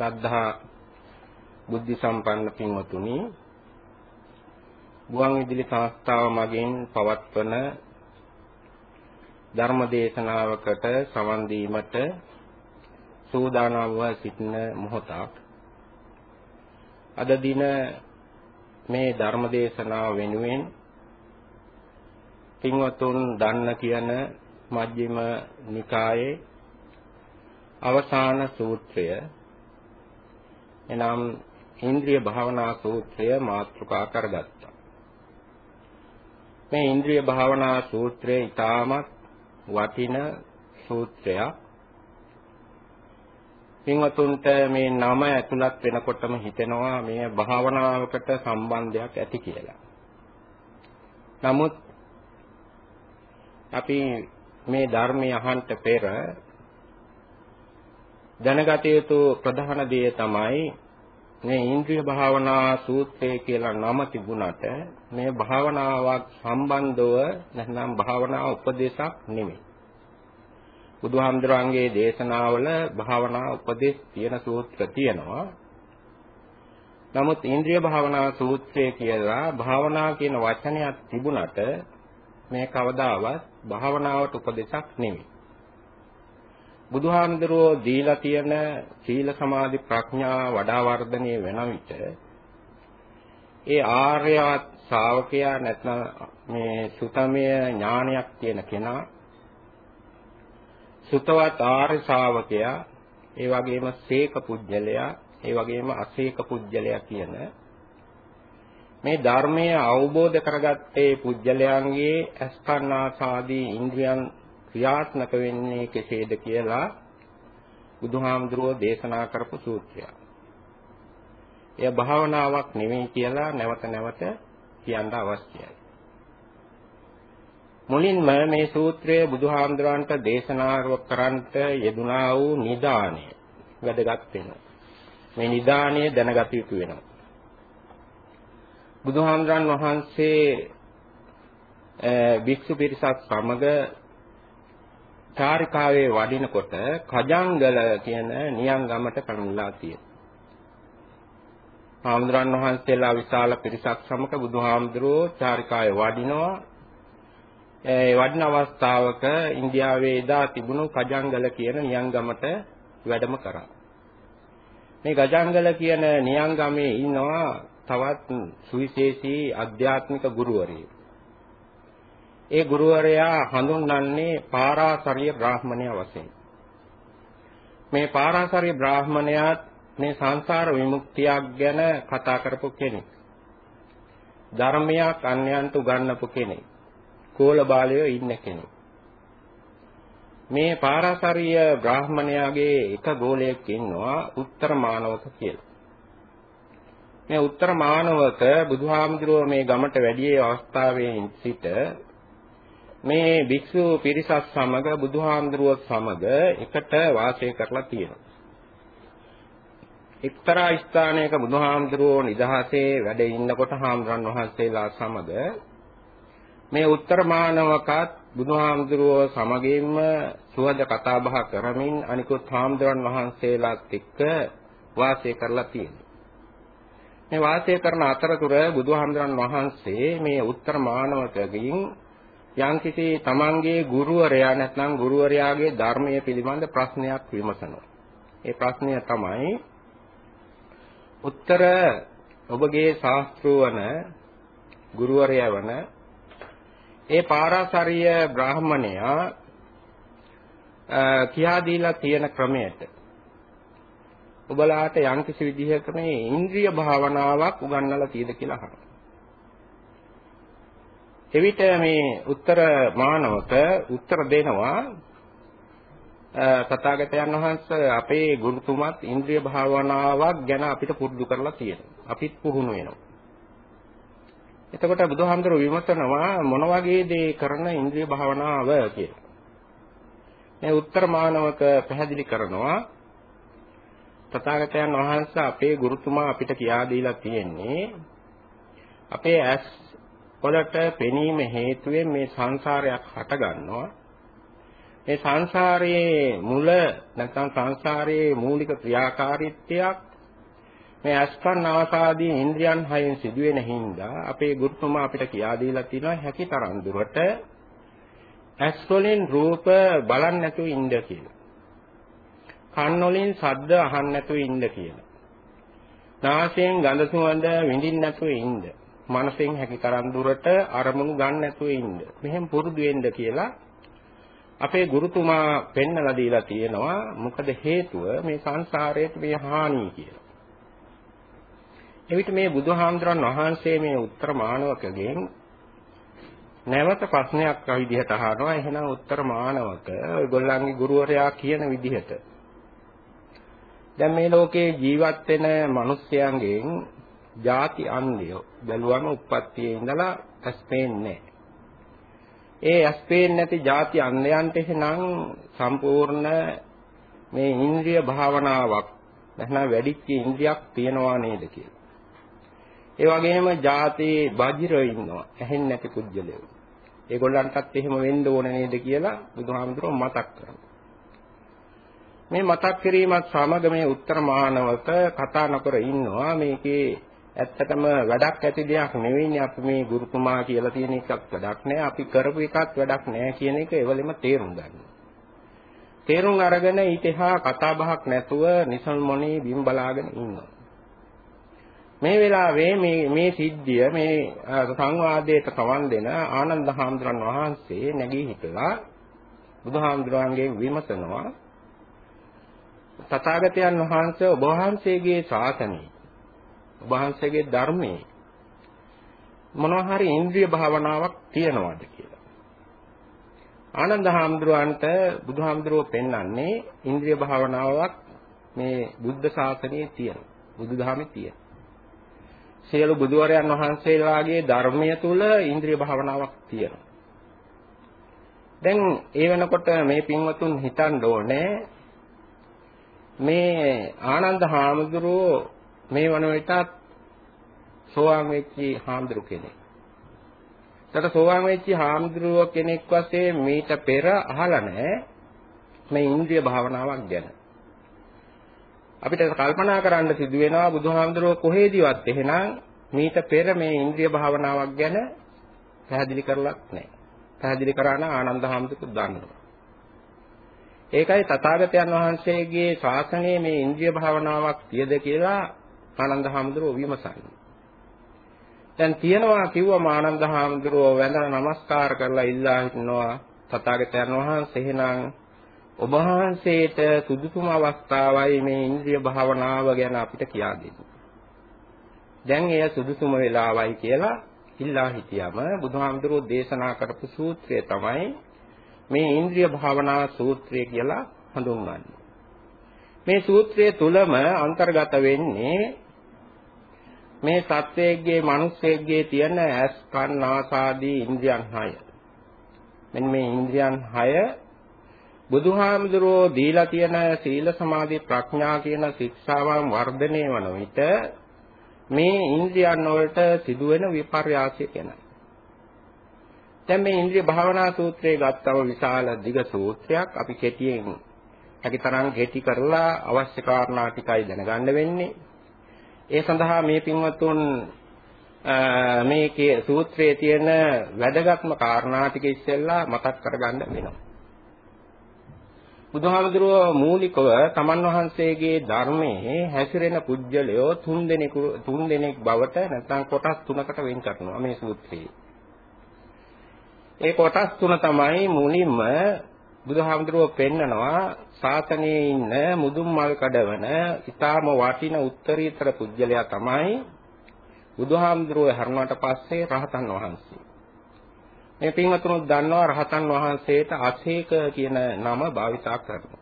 ශ්‍රද්ධා බුද්ධ සම්පන්න පින්වතුනි ගුවන් විදුලි සංස්ථාව මගින් පවත්වන ධර්ම දේශනාවකට සවන් දීමට සූදානම්ව සිටින මොහොතක්. අද දින මේ ධර්ම දේශනාව වෙනුවෙන් පින්වතුන් දන්න කියන මජ්ක්‍ධිම නිකායේ අවසාන සූත්‍රය එනම් ඉන්ද්‍රිය භාවනා සූත්‍රය මාතෘකා කරගත්තා. මේ ඉන්ද්‍රිය භාවනා සූත්‍රය ඊටමත් වටින සූත්‍රයක්. පින්වතුන්ට මේ නම ඇතුළත් වෙනකොටම හිතෙනවා මේ භාවනාවකට සම්බන්ධයක් ඇති කියලා. නමුත් අපි මේ ධර්මය අහන්ට පෙර දැනගත යුතු ප්‍රධාන දේ තමයි මේ ඉන්ද්‍රිය භාවනා සූත්‍රය කියලා නම තිබුණට මේ භාවනාවක් සම්බන්ධව නැත්නම් භාවනා උපදේශක් නෙමෙයි. බුදුහාමුදුරන්ගේ දේශනාවල භාවනා උපදේශ තියෙන සූත්‍ර තියෙනවා. නමුත් ඉන්ද්‍රිය භාවනා සූත්‍රය කියලා භාවනා කියන වචනයක් තිබුණට මේ කවදාවත් භාවනාවට උපදේශක් නෙමෙයි. බුදුහාමුදුරුවෝ දීලා තියෙන සීල සමාධි ප්‍රඥා වඩා වර්ධනය වෙන විට ඒ ආර්ය ශ්‍රාවකයා නැත්නම් මේ සුතමය ඥානයක් තියෙන කෙනා සුතවත් ආර්ය ශ්‍රාවකයා ඒ වගේම සීක පුජ්‍යලයා ඒ වගේම අසීක පුජ්‍යලයා කියන මේ ධර්මය අවබෝධ කරගත්තේ පුජ්‍යලයන්ගේ අස්කන්නාසාදී ඉන්ද්‍රියන් ක්‍රියාත්මක වෙන්නේ කෙසේද කියලා බුදුහාමුදුරුවෝ දේශනා කරපු සූත්‍රයක්. එය භාවනාවක් නෙවෙයි කියලා නැවත නැවත කියන්න අවශ්‍යයි. මුලින්ම මේ සූත්‍රය බුදුහාමුදුරන්ට දේශනා කරන්නට යෙදුනා වූ නිදාණය වැදගත් වෙනවා. මේ නිදාණය දැනගත යුතු වෙනවා. බුදුහාමුදුරන් වහන්සේ භික්ෂු පිරිසක් සමග චාරිකාවේ වඩිනකොට කජංගල කියන නියංගමට පැමිණලා තියෙනවා. හාමුදුරන් වහන්සේලා විශාල පිරිසක් සමග බුදුහාමුදුරුවෝ චාරිකාවේ වඩිනවා. ඒ වඩින අවස්ථාවක ඉන්දියාවේ එදා තිබුණු කජංගල කියන නියංගමට වැඩම කරා. මේ ගජංගල කියන නියංගමේ ඉන්නවා තවත් සුවිශේෂී අධ්‍යාත්මික ගුරුවරයෙක්. ඒ ගුරුවරයා හඳුන්වන්නේ පාරාසරිය බ්‍රාහ්මණයා වශයෙන්. මේ පාරාසරිය බ්‍රාහ්මණයාත් මේ සංසාර විමුක්තියක් ගැන කතා කරපු කෙනෙක්. ධර්මයක් අන්‍යයන්ට උගන්වපු කෙනෙක්. කෝල බාලයෝ ඉන්න කෙනෙක්. මේ පාරාසරිය බ්‍රාහ්මණයාගේ එක ගෝලයක් ඉන්නවා උත්තර මානවක කියලා. මේ උත්තර මානවක බුදුහාමුදුරුවෝ මේ ගමට වැඩි අවස්ථාවේ සිට මේ භික්ෂු පිරිසත් සමග බුදුහාමුදුරුවෝ සමග එකට වාසය කරලා තියෙනවා. එක්තරා ස්ථානයක බුදුහාමුදුරුවෝ නිදහසේ වැඩ ඉන්නකොට හාමුදුරන් වහන්සේලා සමග මේ උත්තර මානවකත් බුදුහාමුදුරුවෝ සමගින්ම සුවද කතා බහ කරමින් අනිකුත් හාමුදුරන් වහන්සේලාත් එක්ක වාසය කරලා තියෙනවා. මේ වාසය කරන අතරතුර බුදුහාමුදුරන් වහන්සේ මේ උත්තර මානවකගෙන් යම්කිසි තමන්ගේ ගුරුවරයා නැත්නම් ගුරුවරයාගේ ධර්මයේ පිළිබඳ ප්‍රශ්නයක් විමසනවා. ඒ ප්‍රශ්නය තමයි උත්තර ඔබගේ ශාස්ත්‍රවන ගුරුවරයා වන ඒ පාරාසරිය බ්‍රාහමණයා කියා දීලා තියෙන ක්‍රමයට ඔබලාට යම්කිසි විදිහක මේ ඉන්ද්‍රිය භාවනාවක් උගන්වලා තියෙද කියලා අහනවා. එවිට මේ උත්තර මානවක උත්තර දෙනවා තථාගතයන් වහන්සේ අපේ ගුරුතුමත් ඉන්ද්‍රිය භාවනාවක් ගැන අපිට පුරුදු කරලා තියෙනවා. අපිත් පුහුණු වෙනවා. එතකොට බුදුහාමුදුර විමසනවා මොන වගේ දේ කරන ඉන්ද්‍රිය භාවනාව කියලා. මේ උත්තර මානවක පැහැදිලි කරනවා තථාගතයන් වහන්සේ අපේ ගුරුතුමා අපිට කියා දීලා තියෙන්නේ අපේ ඇස් වලට පෙනීම හේතුවෙන් මේ සංසාරයක් හට ගන්නවා. මේ සංසාරයේ මුල නැත්නම් සංසාරයේ මූලික ක්‍රියාකාරීත්වයක් මේ අස්කන් ආසාදී ඉන්ද්‍රියන් හයෙන් සිදුවෙන හින්දා අපේ ගුරුතුමා අපිට කියා දීලා තියෙනවා හැකි තරම් දුරට ඇස් වලින් රූප බලන්නේ නැතුව ඉන්න කියලා. කන් වලින් ශබ්ද අහන්න නැතුව ඉන්න කියලා. නාසයෙන් ගඳ සුවඳ විඳින්න නැතුව ඉන්න. මනසෙන් හැකි තරම් දුරට අරමුණු ගන්න නැතුව ඉන්න. මෙහෙම පුරුදු වෙන්න කියලා අපේ ගුරුතුමා පෙන්නලා දීලා තියෙනවා. මොකද හේතුව මේ සංසාරයේ මේ හානිය කියලා. එවිට මේ බුදුහාමුදුරන් වහන්සේ මේ උත්තර මානවකගෙන් නැවත ප්‍රශ්නයක් විදිහට අහනවා එහෙනම් උත්තර මානවක ඔයගොල්ලන්ගේ ගුරුවරයා කියන විදිහට දැන් මේ ලෝකේ ජීවත් වෙන මිනිස්යන්ගෙන් ಜಾති අන්ධයෝ බැලුවම උප්පත්තියේ ඉඳලා ඇස් පේන්නේ ඒ ඇස් පේන්නේ නැති ಜಾති අන්ධයන්ට එහෙනම් සම්පූර්ණ මේ ඉන්ද්‍රිය භාවනාවක් නැත්නම් වැඩිච්ච ඉන්ද්‍රියක් තියනවා නේද කියලා. ඒ වගේම ಜಾති බාධිරෝ ඉන්නවා. ඇහෙන්නේ නැති කුජලයෝ. ඒගොල්ලන්ටත් එහෙම වෙන්න ඕන නේද කියලා බුදුහාමුදුරුවෝ මතක් කරනවා. මේ මතක් කිරීමත් සමග මේ උත්තර මානවක කතා නොකර ඉන්නවා මේකේ ඇත්තටම වැඩක් ඇති දෙයක් නෙවෙයිනේ අපි මේ ගුරුතුමා කියලා තියෙන එකක් වැඩක් නෑ අපි කරපු එකත් වැඩක් නෑ කියන එක එවලෙම තේරුම් ගන්න. තේරුම් අරගෙන ඊට එහා කතා බහක් නැතුව නිසල් මොණේ බිම් බලාගෙන ඉන්නවා. මේ වෙලාවේ මේ මේ සිද්ධිය මේ සංවාදයට සවන් දෙන ආනන්ද හාමුදුරන් වහන්සේ නැගී හිටලා බුදුහාමුදුරන්ගෙන් විමසනවා තථාගතයන් වහන්සේ ඔබ වහන්සේගේ ශාසනය ඔබ වහන්සේගේ ධර්මයේ මොනවා හරි ඉන්ද්‍රිය භාවනාවක් තියනවාද කියලා. ආනන්ද හාමුදුරන්ට බුදුහාමුදුරුවෝ පෙන්වන්නේ ඉන්ද්‍රිය භාවනාවක් මේ බුද්ධ ශාසනයේ තියෙනවා. බුදුදහමේ තියෙනවා. සියලු බුදුවරයන් වහන්සේලාගේ ධර්මය තුල ඉන්ද්‍රිය භාවනාවක් තියෙනවා. දැන් ඒ වෙනකොට මේ පින්වතුන් හිතන්න ඕනේ මේ ආනන්ද හාමුදුරුවෝ මේ වන විටත් සෝවාන් වෙච්ච හාමුදුරු කෙනෙක්. ඒකට සෝවාන් වෙච්ච හාමුදුරුවෝ කෙනෙක් වශයෙන් මීට පෙර අහලා නැහැ මේ ඉන්ද්‍රිය භාවනාවක් ගැන. අපිට කල්පනා කරන්න සිදු වෙනවා බුදුහාමුදුරුවෝ කොහේදීවත් එහෙනම් මීට පෙර මේ ඉන්ද්‍රිය භාවනාවක් ගැන පැහැදිලි කරලත් නැහැ. පැහැදිලි කරා නම් ආනන්ද හාමුදුරුවෝ දන්නවා. ඒකයි තථාගතයන් වහන්සේගේ ශාසනයේ මේ ඉන්ද්‍රිය භාවනාවක් තියද කියලා ආනන්ද හාමුදුරුවෝ විමසන්නේ. දැන් තියනවා කිව්වම ආනන්ද හාමුදුරුවෝ වැඳලා නමස්කාර කරලා ඉල්ලා හිටනවා තථාගතයන් වහන්සේ එහෙනම් ඔබ වහන්සේට සුදුසුම අවස්ථාවයි මේ ඉන්ද්‍රිය භාවනාව ගැන අපිට කියා දෙන්නේ. දැන් එය සුදුසුම වෙලාවයි කියලා ඉල්ලා හිටියම බුදුහාමුදුරුවෝ දේශනා කරපු සූත්‍රය තමයි මේ ඉන්ද්‍රිය භාවනා සූත්‍රය කියලා හඳුන්වන්නේ. මේ සූත්‍රය තුලම අන්තර්ගත වෙන්නේ මේ සත්වයේගේ මිනිස්සෙගේ තියෙන ඇස් කන් නාසාදී ඉන්ද්‍රියන් 6. මෙන්න මේ ඉන්ද්‍රියන් 6 බුදුහාමුදුරෝ දීලා තියෙන සීල සමාධි ප්‍රඥා කියන ශික්ෂාවන් වර්ධනය වන විට මේ ඉන්ද්‍රියන් වලට සිදුවෙන විපර්යාසය ගැන. දැන් මේ ඉන්ද්‍රිය භාවනා සූත්‍රයේ ගත්තම විශාල දිග සූත්‍රයක් අපි කෙටියෙන් හැකිතරම් කෙටි කරලා අවශ්‍ය කාරණා ටිකයි දැනගන්න වෙන්නේ. ඒ සඳහා මේ පින්වත්තුන් මේකේ සූත්‍රයේ තියෙන වැදගත්ම කාරණා ටික ඉස්සෙල්ලා මතක් කරගන්න වෙනවා. බුදුහාමුදුරුව මූලිකව තමන් වහන්සේගේ ධර්මයේ හැසිරෙන පුජ්‍යලයෝ තුන් දෙනෙකු තුන් දෙනෙක් බවට නැත්නම් කොටස් තුනකට වෙන් කරනවා මේ සූත්‍රයේ. ඒ කොටස් තුන තමයි මුලින්ම බුදුහාමුදුරුව පෙන්නනවා සාතනයේ ඉන්න මුදුන් මල් කඩවන ඊටාම වටින උත්තරීතර පුජ්‍යලයා තමයි බුදුහාමුදුරුව හරුණාට පස්සේ රහතන් වහන්සේ. මේ පින්වතුනුත් දන්නවා රහතන් වහන්සේට අසේක කියන නම භාවිතා කරනවා.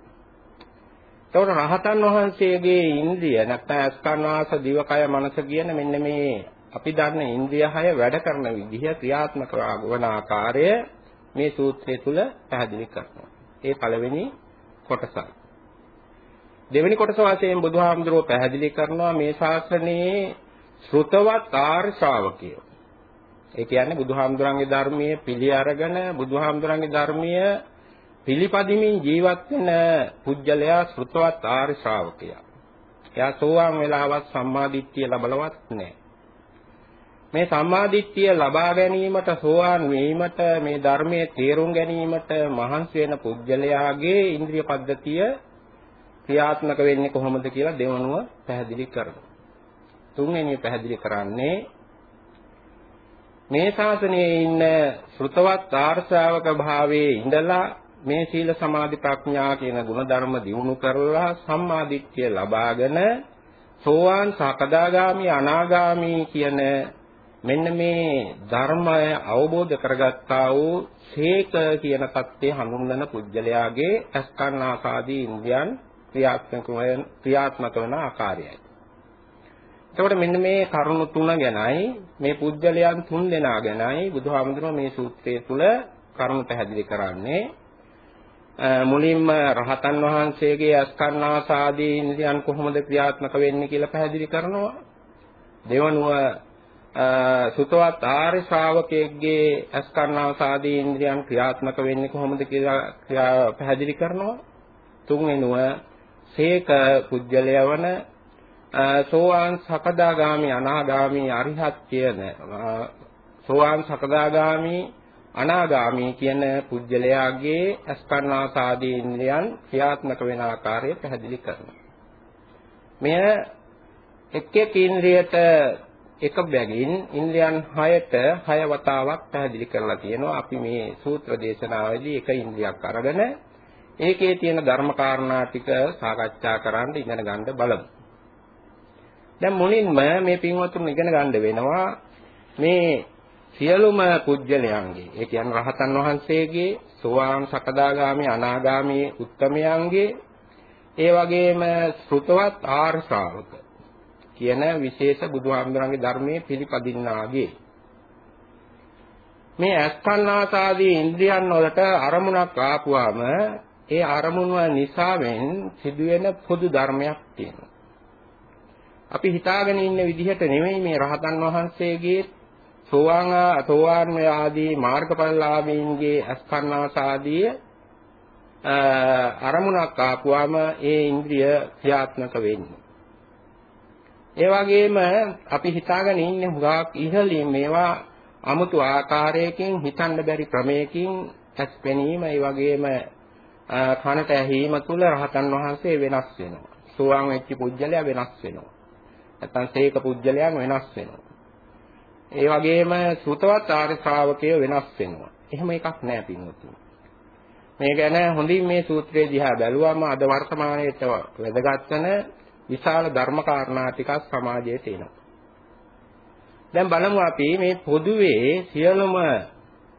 ඒතකොට රහතන් වහන්සේගේ ඉන්ද්‍රිය නැත්නම් අස්කන්වාස දිවකය මනස කියන මෙන්න මේ අපි දන්න ඉන්ද්‍රිය හය වැඩ කරන විදිහ ක්‍රියාත්මක වන ආකාරය මේ සූත්‍රය තුල පැහැදිලි කරනවා. ඒ පළවෙනි කොටසයි. දෙවෙනි කොටස වශයෙන් බුදුහාමුදුරුවෝ පැහැදිලි කරනවා මේ ශාස්ත්‍රයේ ශ්‍රුතවත් ආර්ය ශ්‍රාවකයෝ ඒ කියන්නේ බුදුහාමුදුරන්ගේ ධර්මයේ පිළි අරගෙන බුදුහාමුදුරන්ගේ ධර්මීය පිළිපදිමින් ජීවත් වෙන පුජ්‍යලයා ශ්‍රුතවත් ආර්ය ශ්‍රාවකයා. එයා සෝවාන් වෙලාවත් සම්මාදිට්ඨිය ලබලවත් නැහැ. මේ සම්මාදිට්ඨිය ලබා ගැනීමට සෝවාන් වීමට මේ ධර්මයේ තේරුම් ගැනීමට මහන්සි වෙන පුජ්‍යලයාගේ ඉන්ද්‍රිය පද්ධතිය ක්‍රියාත්මක වෙන්නේ කොහොමද කියලා දෙවනුව පැහැදිලි කරනවා. තුන්වෙනි පැහැදිලි කරන්නේ මේ ශාසනයේ ඉන්න ශ්‍රුතවත් ආර්ශාවක භාවයේ ඉඳලා මේ සීල සමාධි ප්‍රඥා කියන ගුණධර්ම දියුණු කරලා සම්මාදිට්ඨිය ලබාගෙන සෝවාන් සකදාගාමි අනාගාමි කියන මෙන්න මේ ධර්මය අවබෝධ කරගත්තා වූ සේක කියන தත්ත්වය හඳුන්වන පුජ්‍යලයාගේ අස්කන්නාසාදී ඉන්ද්‍රියන් ක්‍රියාත්මක වන ක්‍රියාත්මක වන ආකාරයයි. එතකොට මෙන්න මේ කරුණු තුන ගැනයි මේ පුජ්‍යලයන් තුන් දෙනා ගැනයි බුදුහාමුදුරුවෝ මේ සූත්‍රයේ තුල කරුණු පැහැදිලි කරන්නේ. මුලින්ම රහතන් වහන්සේගේ අස්කන්නාසාදී ඉන්ද්‍රියන් කොහොමද ක්‍රියාත්මක වෙන්නේ කියලා පැහැදිලි කරනවා. දෙවනුව සුතවත් ආර්ය ශ්‍රාවකයෙක්ගේ අස්කන්නාසාදී ඉන්ද්‍රියන් ක්‍රියාත්මක වෙන්නේ කොහොමද කියලා පැහැදිලි කරනවා. තුන්වෙනුව සේක පුජ්‍යලයවන සෝවාන් සකදාගාමි අනාගාමි අරිහත් කියන සෝවාන් සකදාගාමි අනාගාමි කියන පුජ්‍යලයාගේ අස්කන්නාසාදී ඉන්ද්‍රයන් ක්‍රියාත්මක වෙන ආකාරය පැහැදිලි කරනවා. මෙය එක් එක් ඉන්ද්‍රියට එක බැගින් ඉන්ද්‍රයන් 6ට 6 වතාවක් පැහැදිලි කරලා තියෙනවා. අපි මේ සූත්‍ර දේශනාවේදී එක ඉන්ද්‍රියක් අරගෙන ඒකේ තියෙන ධර්ම කාරණා ටික සාකච්ඡා කරන්න ඉගෙන ගන්න බලමු. දැන් මුලින්ම මේ පින්වත්තුන් ඉගෙන ගන්න වෙනවා මේ සියලුම පුජ්‍යලයන්ගේ ඒ කියන්නේ රහතන් වහන්සේගේ සෝවාන් සකදාගාමි අනාගාමි උත්තමයන්ගේ ඒ වගේම ශ්‍රුතවත් ආර්ය ශ්‍රාවක කියන විශේෂ බුදුහාමුදුරන්ගේ ධර්මයේ පිළිපදින්නාගේ මේ අස්කන්නාසාදී ඉන්ද්‍රියන් වලට අරමුණක් ආපුවාම ඒ අරමුණ නිසාවෙන් සිදුවෙන පොදු ධර්මයක් තියෙනවා අපි හිතාගෙන ඉන්න විදිහට නෙමෙයි මේ රහතන් වහන්සේගේ සෝවාන් සෝවාන් ආදී මාර්ගඵලලාභීන්ගේ අස්කන්නාසාදී අරමුණක් ආපුවාම ඒ ඉන්ද්‍රිය ක්‍රියාත්මක වෙන්නේ. ඒ වගේම අපි හිතාගෙන ඉන්නේ හුඟක් ඉහළින් මේවා 아무තු ආකාරයකින් හිතන්න බැරි ක්‍රමයකින් ඇස් පෙනීම ඒ වගේම කනට ඇහිීම තුළ රහතන් වහන්සේ වෙනස් වෙනවා. සෝවාන් වෙච්ච පුජ්‍යලයා වෙනස් වෙනවා. නැත්නම් සේක පුජ්‍යලයන් වෙනස් වෙනවා. ඒ වගේම සුතවත් ආර්ය ශ්‍රාවකයෝ වෙනස් වෙනවා. එහෙම එකක් නෑ පින්වතුනි. මේ ගැන හොඳින් මේ සූත්‍රයේ දිහා බැලුවම අද වර්තමානයේට වැදගත් වෙන විශාල ධර්ම කාරණා ටිකක් සමාජයේ තියෙනවා. දැන් බලමු අපි මේ පොදුවේ සියලුම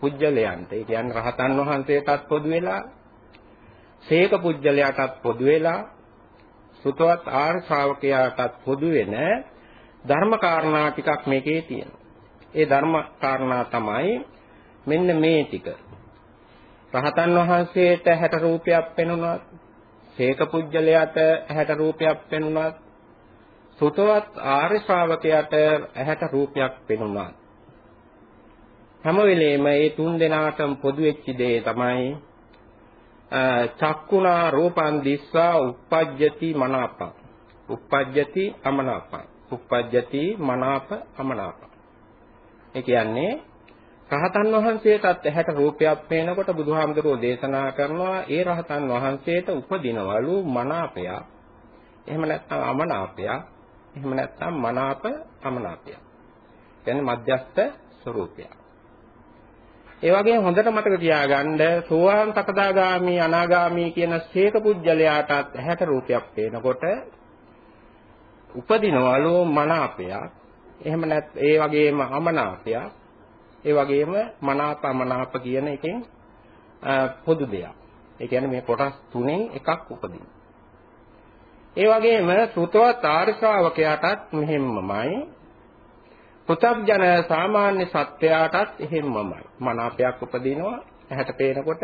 පුජ්‍යලයන්ට ඒ කියන්නේ රහතන් වහන්සේටත් පොදු වෙලා සේක පුජ්‍යලයටත් පොදු වෙලා සුතවත් ආර්ය ශ්‍රාවකයාටත් පොදු වෙන ධර්ම කාරණා ටිකක් මේකේ තියෙනවා. ඒ ධර්ම කාරණා තමයි මෙන්න මේ ටික. රහතන් වහන්සේට 60 රූපයක් පෙනුනත්, සේක පුජ්‍යලයට 60 රූපයක් පෙනුනත්, සුතවත් ආර්ය ශ්‍රාවකයාට 60 රූපයක් පෙනුනත් හැම වෙලේම මේ තුන් දෙනාටම පොදු වෙච්ච දේ තමයි චක්කුණා රූපං දිස්සා uppajjati මනාපං uppajjati අමනාපං uppajjati මනාප අමනාපං ඒ කියන්නේ රහතන් වහන්සේටත් ඇහැට රූපයක් පේනකොට බුදුහාමුදුරෝ දේශනා කරනවා ඒ රහතන් වහන්සේට උපදිනවලු මනාපයක්. එහෙම නැත්නම් අමනාපයක්. එහෙම නැත්නම් මනාප අමනාපයක්. කියන්නේ මධ්‍යස්ථ ස්වરૂපයක් ඒ වගේම හොඳට මතක තියාගන්න සෝවාන් සකදාගාමි අනාගාමි කියන ශේක පුජ්‍යලයාටත් 60 රූපයක් පේනකොට උපදිනවලු මනාපයක්. එහෙම නැත් ඒ වගේම අමනාපයක්. ඒ වගේම මනාප අමනාප කියන එකෙන් පොදු දෙයක්. ඒ කියන්නේ මේ කොටස් තුනෙන් එකක් උපදින. ඒ වගේම සෘතවත් ආර්ය ශ්‍රාවකයාටත් මෙහෙම්මමයි පෘථග්ජන සාමාන්‍ය සත්වයාටත් එහෙම්මමයි. මනාපයක් උපදිනවා ඇහැට පේනකොට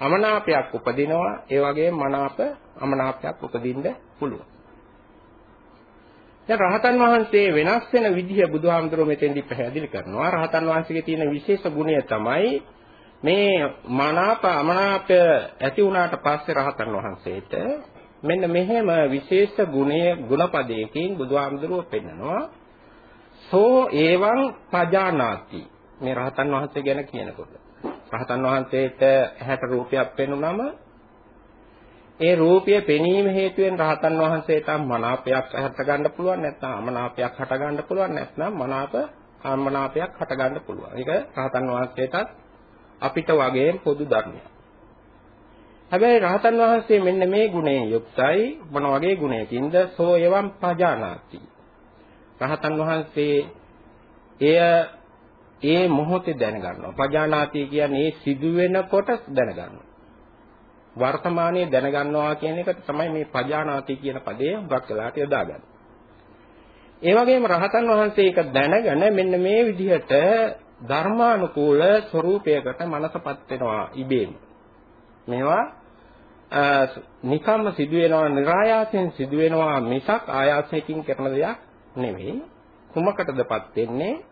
අමනාපයක් උපදිනවා ඒ වගේම මනාප අමනාපයක් උපදින්න පුළුවන්. දැන් රහතන් වහන්සේ වෙනස් වෙන විදිහ බුදුහාමුදුරුවෝ මෙතෙන්දි පැහැදිලි කරනවා. රහතන් වහන්සේගේ තියෙන විශේෂ ගුණය තමයි මේ මනාප අමනාප ඇති වුණාට පස්සේ රහතන් වහන්සේට මෙන්න මෙහෙම විශේෂ ගුණය ගුණපදයකින් බුදුහාමුදුරුවෝ පෙන්නනවා. සෝ එවං පජානාති. මේ රහතන් වහන්සේ ගැන කියනකොට. රහතන් වහන්සේට ඇහැට රූපයක් පෙනුනම ඒ රූපය පෙනීම හේතුවෙන් රහතන් වහන්සේට මනාපයක් හට ගන්න පුළුවන් නැත්නම් අමනාපයක් හට ගන්න පුළුවන් නැත්නම් මනාප අමනාපයක් හට ගන්න පුළුවන්. ඒක රහතන් වහන්සේටත් අපිට වගේම පොදු ධර්මයක්. හැබැයි රහතන් වහන්සේ මෙන්න මේ ගුණයෙන් යුක්තයි මොන වගේ ගුණයකින්ද සෝ එවම් පජානාති. රහතන් වහන්සේ එය ඒ මොහොතේ දැනගන්නවා. පජානාති කියන්නේ ඒ සිදුවෙනකොට දැනගන්නවා. වර්තමානයේ දැනගන්නවා කියන එක තමයි මේ පජානාති කියන පදේ හුඟක් වෙලාට යොදාගන්නේ. ඒ වගේම රහතන් වහන්සේ ඒක දැනගෙන මෙන්න මේ විදිහට ධර්මානුකූල ස්වરૂපයකට මනසපත් වෙනවා ඉබේම. මේවා නිකම්ම සිදු වෙනවා, નિરાයාසයෙන් සිදු වෙනවා මිසක් ආයාසයෙන් කරන දෙයක් නෙවෙයි. කුමකටදපත් වෙන්නේ?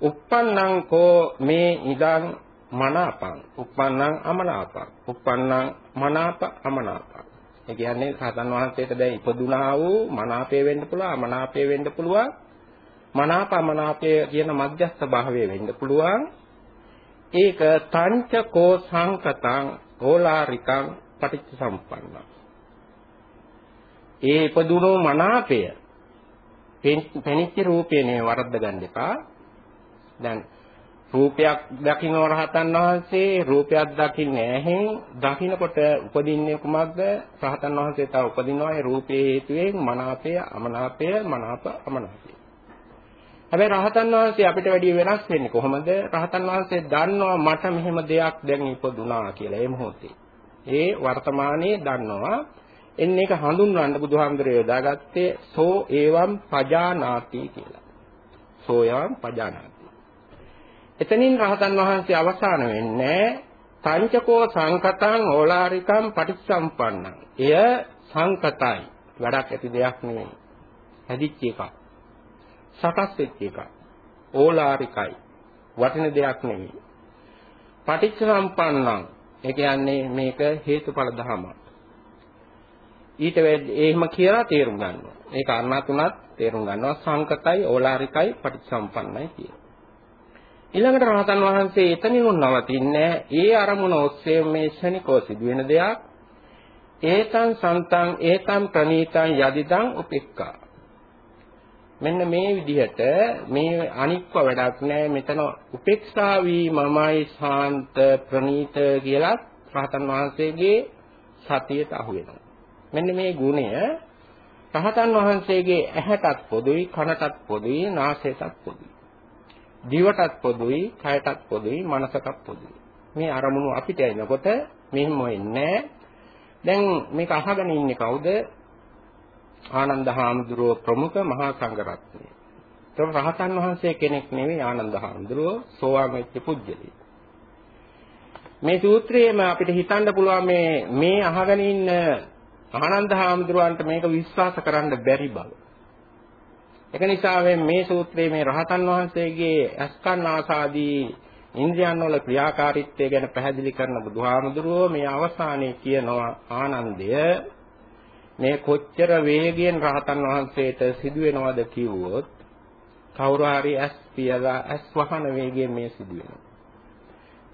uppannanko මේ ඉඳන් මනාපං. uppannam අමනාපං. uppannam මනාප අමනාපං. ඒ කියන්නේ සාතන් වහන්සේට දැන් ඉපදුනා වූ මනාපය වෙන්න පුළුවන් අමනාපය වෙන්න පුළුවන්. මනාප අමනාපය කියන මධ්‍යස්ථ භාවය වෙන්න පුළුවන්. ඒක තංච කෝ සංකතං ඕලාරිකං පටිච්ච සම්පන්නං ඒ ඉපදුණු මනාපය පෙනිච්ච රූපේනේ වරද්ද ගන්න එපා. දැන් රූපයක් දකින්න රහතන් වහන්සේ රූපයක් දකින්නේ ඇහෙන් දකින්නකොට උපදින්නේ කුමක්ද? රහතන් වහන්සේ තව උපදිනවා ඒ රූපයේ හේතුවෙන් මනාපය අමනාපය මනාප අමනාපය. හැබැයි රහතන් වහන්සේ අපිට වැඩිය වෙනස් වෙන්නේ කොහොමද? රහතන් වහන්සේ දන්නවා මට මෙහෙම දෙයක් දැන් ඉපදුනා කියලා ඒ මොහොතේ. ඒ වර්තමානයේ දන්නවා එන්න එක හඳුන්වන්න බුදුහාමුදුරේ යොදාගත්තේ සෝ ඒවම් පජානාති කියලා. සෝයම් පජානාති. එතනින් රහතන් වහන්සේ අවසාන වෙන්නේ පංචකෝ සංකතං ඕලාරිකං පටිච්චසම්පන්නං. එය සංකතයි. වැඩක් ඇති දෙයක් නෙවෙයි. හැදිච්ච එකක්. සකස් වෙච්ච එකක්. ඕලාරිකයි. වටින දෙයක් නෙවෙයි. පටිච්චසම්පන්නං. ඒ කියන්නේ මේක හේතුඵල ධමයක්. ඊට එහෙම කියලා තේරුම් ගන්නවා. ඒක අර්ණා තුනත් තේරුම් ගන්නවා සංකතයි ඕලාරිකයි පටිච්චසම්පන්නයි කියලා. ඊළඟට රහතන් වහන්සේ එතනිනුත් නවතින්නේ ඒ අරමුණ ඔස්සේ මේ ශනිකව සිදුවෙන දෙයක්. ඒතං සන්තං ඒතං ප්‍රණීතං යදිදං උපෙක්ඛා. මෙන්න මේ විදිහට මේ අනික්ව වැඩක් නැහැ මෙතන උපේක්ෂා වීමමයි ශාන්ත ප්‍රණීත කියලා රහතන් වහන්සේගේ සතියට අහු වෙනවා. මෙන්න මේ ගුණය රහතන් වහන්සේගේ ඇහැටත් පොදුයි කනටත් පොදුයි නාසයටත් පොදුයි. දිවටත් පොදුයි, කයටත් පොදුයි, මනසටත් පොදුයි. මේ අරමුණු අපිට එනකොට මෙහෙම වෙන්නේ දැන් මේක අහගෙන ඉන්නේ කවුද? ආනන්ද හාමුදුරුව ප්‍රමුඛ මහා සංඝරත්නය. ඒක රහතන් වහන්සේ කෙනෙක් නෙවෙයි ආනන්ද හාමුදුරුව සෝවාන් වෙච්ච පුජ්‍යලී. මේ සූත්‍රයේම අපිට හිතන්න පුළුවන් මේ මේ අහගෙන ඉන්න ආනන්ද හාමුදුරුවන්ට මේක විශ්වාස කරන්න බැරි බව. ඒක නිසා මේ සූත්‍රයේ මේ රහතන් වහන්සේගේ අස්කන් ආසාදී ඉන්ද්‍රියන් වල ක්‍රියාකාරීත්වය ගැන පැහැදිලි කරන බුදුහාමුදුරුවෝ මේ අවසානයේ කියනවා ආනන්දය මේ කොච්චර වේගයෙන් රහතන් වහන්සේට සිදු වෙනවද කිව්වොත් කවුරු හරි ඇස් පියලා ඇස් වහන වේගයෙන් මේ සිදු වෙනවා.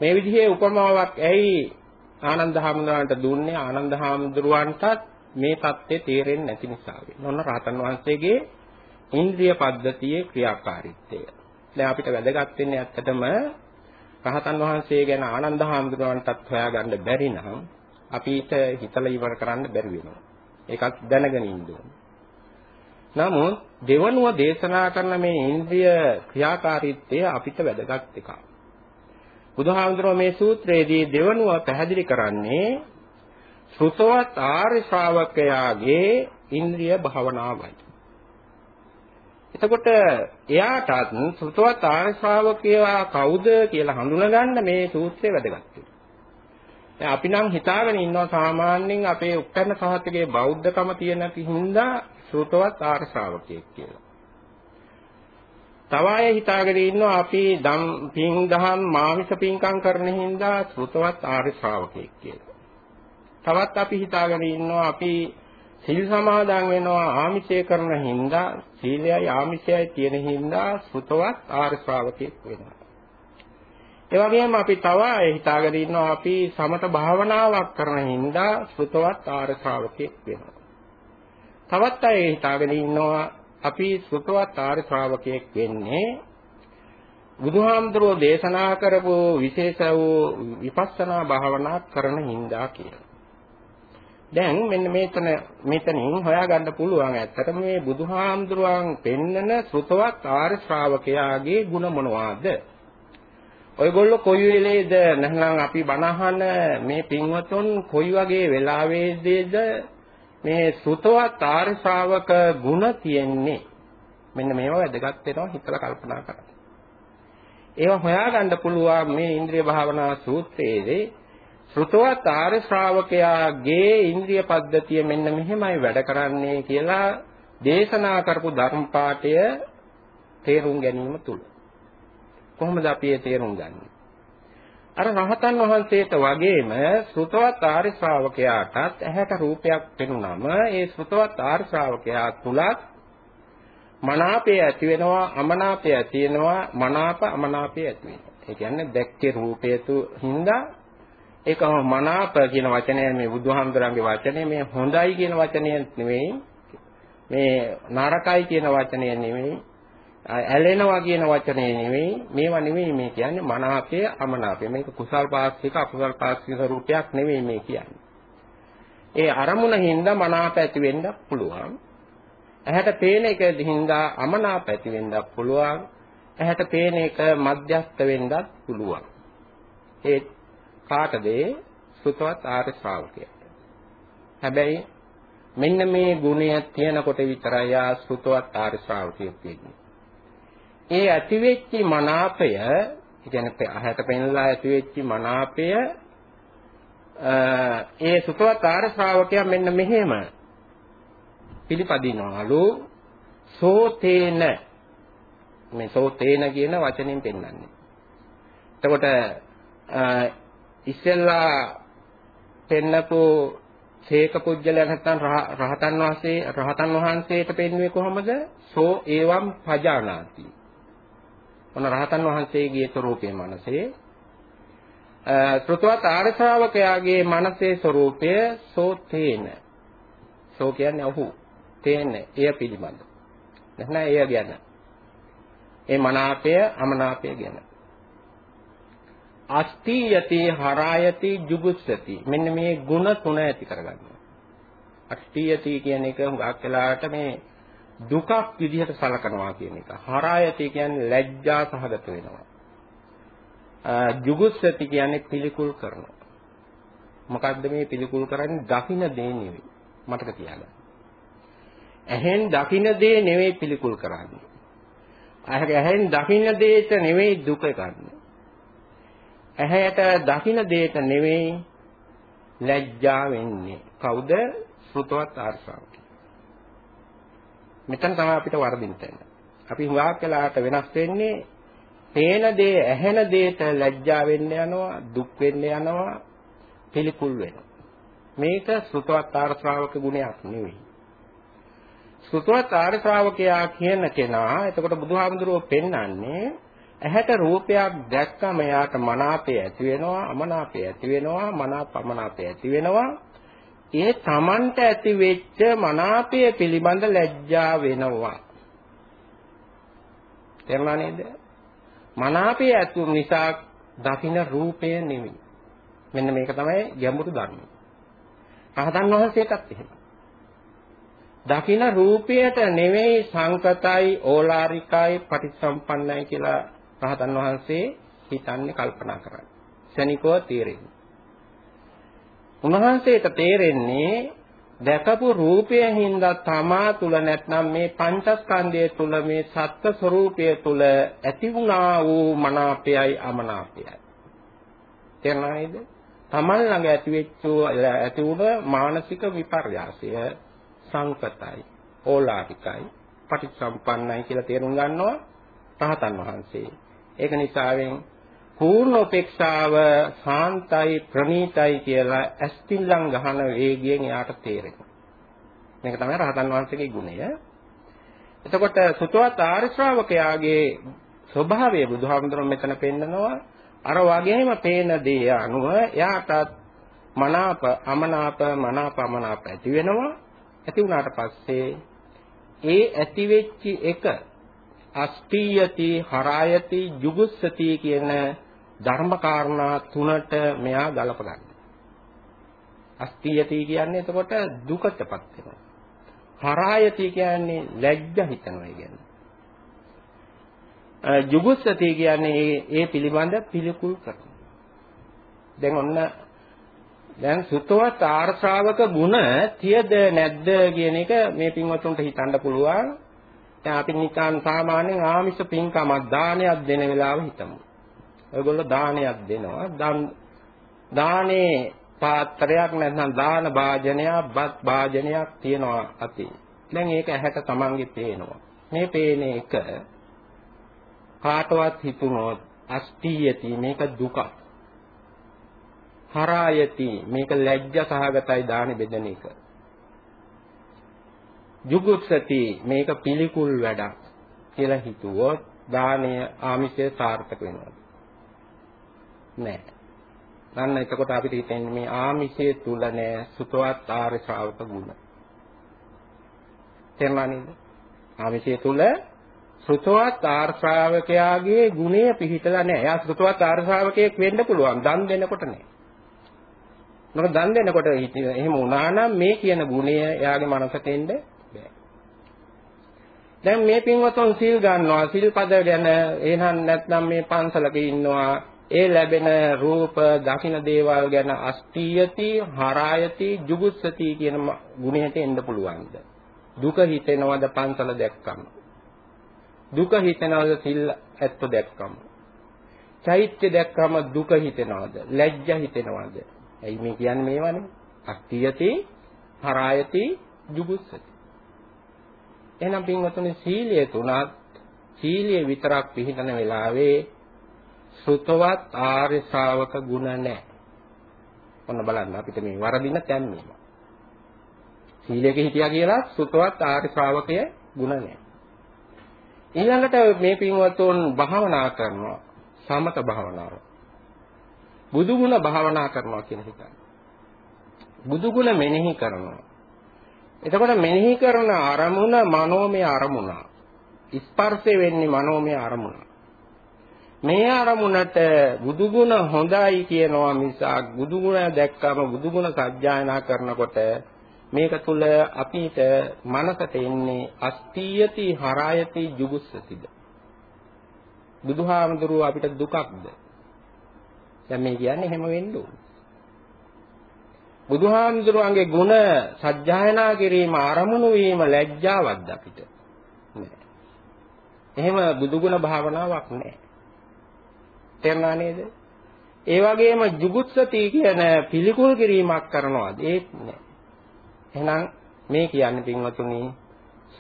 මේ විදිහේ උපමාවක් ඇයි ආනන්ද හාමුදුරන්ට දුන්නේ ආනන්ද හාමුදුරුවන්ටත් මේ தත්ත්වය තේරෙන්නේ නැති නිසා වෙනවා. ඔන්න රහතන් වහන්සේගේ ඉන්ද්‍රිය පද්ධතියේ ක්‍රියාකාරීත්වය. දැන් අපිට වැදගත් වෙන්නේ ඇත්තටම රහතන් වහන්සේ ගැන ආනන්ද හාමුදුරුවන්ටත් හොයාගන්න බැරි නම් අපිට හිතලා ඉවර කරන්න බැරි වෙනවා. ඒකත් දැනගෙන ඉන්න නමුත් දෙවනුව දේශනා කරන මේ ඉන්ද්‍රිය ක්‍රියාකාරීත්වය අපිට වැදගත් එකක්. බුදුහාමුදුරුවෝ මේ සූත්‍රයේදී දෙවනුව පැහැදිලි කරන්නේ ශ්‍රුතවත් ආර්ය ශ්‍රාවකයාගේ ඉන්ද්‍රිය භාවනාවයි. එතකොට එයාටත් සෘතවත් ආර්ය ශ්‍රාවකයා කවුද කියලා හඳුනගන්න මේ සූත්‍රය වැදගත් දැන් අපි නම් හිතාගෙන ඉන්නවා සාමාන්‍යයෙන් අපේ උක්කරණ සහතිකයේ බෞද්ධකම තියෙන හින්දා සෘතවත් ආර්ය ශ්‍රාවකයෙක් කියලා. තව අය හිතාගෙන ඉන්නවා අපි දම් පින් දහම් මාමිස පින්කම් කරන හින්දා ශ්‍රුතවත් ආර්ය ශ්‍රාවකයෙක් කියලා. තවත් අපි හිතාගෙන ඉන්නවා අපි සිල් සමාදන් වෙනවා ආමිෂය කරන හින්දා සීලයයි ආමිෂයයි තියෙන හින්දා ශ්‍රුතවත් ආර්ය ශ්‍රාවකයෙක් වෙනවා. ඒ වගේම අපි තව හිතාගෙන ඉන්නවා අපි සමත භාවනාවක් කරන හින්දා ශ්‍රුතවත් ආර්ය ශ්‍රාවකයෙක් වෙනවා. තවත් අය හිතාගෙන ඉන්නවා අපි ශ්‍රුතවත් ආර්ය ශ්‍රාවකයෙක් වෙන්නේ බුදුහාමුදුරෝ දේශනා කරපු විශේෂ වූ විපස්සනා භාවනා කරන හින්දා කියලා. දැන් මෙන්න මේතන මෙතනින් හොයාගන්න පුළුවන් ඇත්තටම මේ බුදුහාමුදුරුවන් පෙන්නන ශ්‍රුතවත් ආර්ය ශ්‍රාවකයාගේ ಗುಣ මොනවාද? ඔයගොල්ලෝ කොයි වෙලේද නැත්නම් අපි බණහන මේ පින්වතුන් කොයි වගේ වෙලාවේදීද මේ සුතවත් ආර්ය ශ්‍රාවක ගුණ තියෙන්නේ මෙන්න මේවා වැදගත් වෙනවා හිතලා කල්පනා කරන්න. ඒවා හොයාගන්න පුළුවන් මේ ඉන්ද්‍රිය භාවනා සූත්‍රයේදී සෘතවත් ආර්ය ශ්‍රාවකයාගේ ඉන්ද්‍රිය පද්ධතිය මෙන්න මෙහෙමයි වැඩ කරන්නේ කියලා දේශනා කරපු ධර්ම පාඨය තේරුම් ගැනීම තුල කොහොමද අපි ඒ තේරුම් ගන්නේ? අර රහතන් වහන්සේට වගේම සෘතවත් ආර්ය ශ්‍රාවකයාටත් ඇහැට රූපයක් පෙනුනම ඒ සෘතවත් ආර්ය ශ්‍රාවකයා තුලත් මනාපය ඇති වෙනවා අමනාපය ඇති වෙනවා මනාප අමනාපය ඇති වෙනවා. ඒ කියන්නේ දැක්කේ රූපය තු හින්දා ඒකම මනාප කියන වචනය මේ බුදුහාමුදුරන්ගේ වචනේ මේ හොඳයි කියන වචනය නෙවෙයි මේ නරකයි කියන වචනය නෙවෙයි ඇලෙනවා කියන වචනේ නෙවෙයි මේවා නෙවෙයි මේ කියන්නේ මනාපය අමනාපය. මේක කුසල් පාක්ෂික අකුසල් පාක්ෂික රූපයක් නෙවෙයි මේ කියන්නේ. ඒ අරමුණ හින්දා මනාප ඇති වෙන්න පුළුවන්. ඇහැට පේන එක හින්දා අමනාප ඇති වෙන්න පුළුවන්. ඇහැට පේන එක මධ්‍යස්ත වෙන්නත් පුළුවන්. ඒ කාටද සුතවත් ආර්ය ශ්‍රාවකයාට. හැබැයි මෙන්න මේ ගුණය තියෙනකොට විතරයි ආ සුතවත් ආර්ය ශ්‍රාවකයෙක් වෙන්නේ. ඒ ඇතිවෙච්ච මනාපය, කියන්නේ ඇහැට පෙන්ලා ඇතිවෙච්ච මනාපය ඒ සුතවත් ආර්ය ශ්‍රාවකයා මෙන්න මෙහෙම පිළිපදිනවලු සෝතේන මේ සෝතේන කියන වචنين පෙන්වන්නේ. එතකොට ඉස්සෙල්ලා පෙන්නපු සේක පුජ්‍යලයා නැත්නම් රහතන් වහන්සේ රහතන් වහන්සේට පෙන්වුවේ කොහොමද? සෝ ඒවම් පජානාති. ඔන්න රහතන් වහන්සේගේ ස්වરૂපයේ මනසේ? ත්‍ෘතවත් ආර්ය ශ්‍රාවකයාගේ මනසේ ස්වરૂපය සෝතේන සෝ කියන්නේ ඔහු තේන එය පිළිබඳ. නැත්නම් එය ගැන. ඒ මනාපය අමනාපය ගැන. අස්ති යති හරායති ජුගුස්සති මෙන්න මේ ಗುಣ තුන ඇති කරගන්නවා අස්ති යති කියන එක හුඟක් වෙලාවට මේ දුකක් විදිහට සලකනවා කියන එක. හරායති කියන්නේ ලැජ්ජා සහගත වෙනවා. ජුගුස්සති කියන්නේ පිළිකුල් කරනවා. මොකද්ද මේ පිළිකුල් කරන්නේ? දකින්න දේ නෙවෙයි. මතක තියාගන්න. ඇහෙන් දකින්න දේ නෙවෙයි පිළිකුල් කරන්නේ. ඇහෙන් දකින්න දේට නෙවෙයි දුක ගන්න. ඇහැයට දකින්න දේට නෙවෙයි ලැජ්ජා වෙන්නේ. කවුද? සෘතවත් ආර්සාව. මෙතන තමයි අපිට වරදින්න තියෙන්නේ. අපි හුඟක් වෙලාවට වෙනස් වෙන්නේ පේන දේ ඇහෙන දේට ලැජ්ජා වෙන්න යනවා, දුක් වෙන්න යනවා, පිළිකුල් වෙනවා. මේක සෘතවත් ආර ශ්‍රාවක ගුණයක් නෙවෙයි. සෘතවත් ආර ශ්‍රාවකයා කියන කෙනා එතකොට බුදුහාමුදුරුවෝ පෙන්වන්නේ ඇහැට රූපයක් දැක්කම එයාට මනාපය ඇති වෙනවා, අමනාපය ඇති වෙනවා, මනාපමනාපය ඇති වෙනවා. ඒ තමන්ට ඇති වෙච්ච මනාපය පිළිබඳ ලැජ්ජා වෙනවා. තේරුණා නේද? මනාපය ඇතු නිසා දකින්න රූපය නෙමෙයි. මෙන්න මේක තමයි ගැඹුරු ධර්මය. රහතන් වහන්සේටත් එහෙම. දකින්න රූපයට නෙවෙයි සංකතයි ඕලාරිකයි පටිච්චසම්පන්නයි කියලා රහතන් වහන්සේ හිතන්නේ කල්පනා කරන්නේ. ශනිකව තීරෙන්නේ. උන්වහන්සේට තේරෙන්නේ දැකපු රූපය හින්දා තමා තුල නැත්නම් මේ පංචස්කන්ධය තුල මේ සත්ත්ව ස්වરૂපය තුල ඇති වුණා වූ මනාපයයි අමනාපයයි. තේරුණා නේද? තමන් ළඟ ඇති වෙච්ච ඇති වුණ මානසික විපර්යාසය සංකතයි, ඕලාරිකයි, පටිච්චසම්පන්නයි කියලා තේරුම් ගන්නවා රහතන් වහන්සේ. ඒක නිසාවෙන් පූර්ණ උපේක්ෂාව සාන්තයි ප්‍රණීතයි කියලා ඇස්තිල්ලම් ගහන වේගයෙන් එයාට තේරෙනවා. මේක තමයි රහතන් වහන්සේගේ ගුණය. එතකොට සුතවත් ආර්ය ශ්‍රාවකයාගේ ස්වභාවය බුදුහාමුදුරුවෝ මෙතන පෙන්නනවා අර වගේම පේන දේ අනුව එයාටත් මනාප අමනාප මනාප අමනාප ඇති වෙනවා ඇති වුණාට පස්සේ ඒ ඇති වෙච්ච එක අස්තියති හරායති ජුගුස්සති කියන ධර්ම කාරණා තුනට මෙයා ගලප ගන්න. අස්තියති කියන්නේ එතකොට දුකටපත් වෙනවා. හරායති කියන්නේ ලැජ්ජ හිතනවා කියන්නේ. ජුගුස්සති කියන්නේ ඒ පිළිබඳ පිළිකුල් කරනවා. දැන් ඔන්න දැන් සුතවත් ආර් ශ්‍රාවක ගුණ තියද නැද්ද කියන එක මේ පින්වතුන්ට හිතන්න පුළුවන්. දැන් අපි නිකන් සාමාන්‍යයෙන් ආමිෂ පින්කමක් දානයක් දෙන වෙලාව හිතමු. ඔයගොල්ලෝ දානයක් දෙනවා. දානේ පාත්‍රයක් නැත්නම් දාන භාජනයක්, බත් භාජනයක් තියනවා අතේ. දැන් ඒක ඇහැට තමන්ගේ පේනවා. මේ පේන එක කාටවත් හිතුනොත් අස්තියති මේක දුකක්. හරායති මේක ලැජ්ජ සහගතයි දානි බෙදෙන එක. ජුගුප්සති මේක පිළිකුල් වැඩක් කියලා හිතුවොත් දානය ආමිෂය සාර්ථක වෙනවා. නෑ. අන්න එතකොට අපිට හිතෙන්නේ මේ ආමිෂයේ තුල නෑ සුතවත් ආර්ය ශ්‍රාවක ගුණ. තේරුණා නේද? ආමිෂයේ තුල සෘතවත් ආර්ය ශ්‍රාවකයාගේ ගුණය පිහිටලා නැහැ. එයා සෘතවත් ආර්ය ශ්‍රාවකයෙක් වෙන්න පුළුවන්. දන් දෙනකොට නැහැ. මොකද දන් දෙනකොට එහෙම වුණා නම් මේ කියන ගුණය එයාගේ මනසට එන්න බෑ. දැන් මේ පින්වතුන් සීල් ගන්නවා. සීල් පද ගැන එහෙනම් නැත්නම් මේ පන්සලක ඉන්නවා. ඒ ලැබෙන රූප දකින්න දේවල් ගැන අස්තියති හරායති ජුගුස්සති කියන ගුණයට එන්න පුළුවන්ද? දුක හිතෙනවද පන්සල දැක්කම? දුක හිතනවද සිල් ඇත්ත දැක්කම? චෛත්‍ය දැක්කම දුක හිතෙනවද? ලැජ්ජ හිතෙනවද? ඇයි මේ කියන්නේ මේවනේ? අක්තියති, හරායති, ජුගුස්සති. එහෙනම් පින්වතුනි සීලය තුනත් සීලය විතරක් පිළිතන වෙලාවේ සෘතවත් ආර්ය ශ්‍රාවක ගුණ නැහැ. ඔන්න බලන්න අපිට මේ වරදින තැන් මේවා. සීලයක හිටියා කියලා සෘතවත් ආර්ය ශ්‍රාවකයේ ගුණ නැහැ. ඊළඟට මේ පින්වත්තුන් භාවනා කරනවා සමත භාවනාව. බුදු ගුණ භාවනා කරනවා කියන හිතන්න. බුදු ගුණ මෙනෙහි කරනවා. එතකොට මෙනෙහි කරන අරමුණ මනෝමය අරමුණ. ස්පර්ශය වෙන්නේ මනෝමය අරමුණ. මේ අරමුණට බුදු ගුණ හොඳයි කියනවා මිසක් බුදු ගුණ දැක්කම බුදු ගුණ සත්‍යයනා කරනකොට මේක තුල අපිට මනසට එන්නේ අස්තියති හරායති ජුගුස්සතිද බුදුහාමුදුරුව අපිට දුකක්ද දැන් මේ කියන්නේ එහෙම වෙන්න ඕන බුදුහාමුදුරුවන්ගේ ගුණ සජ්ජායනා කිරීම ආරමුණු වීම ලැජ්ජාවක්ද අපිට නෑ එහෙම බුදුගුණ භාවනාවක් නෑ තේරුණා නේද ඒ වගේම ජුගුත්සති කියන පිළිකුල් කිරීමක් කරනවාද ඒත් නෑ එහෙනම් මේ කියන්නේ පින්වතුනි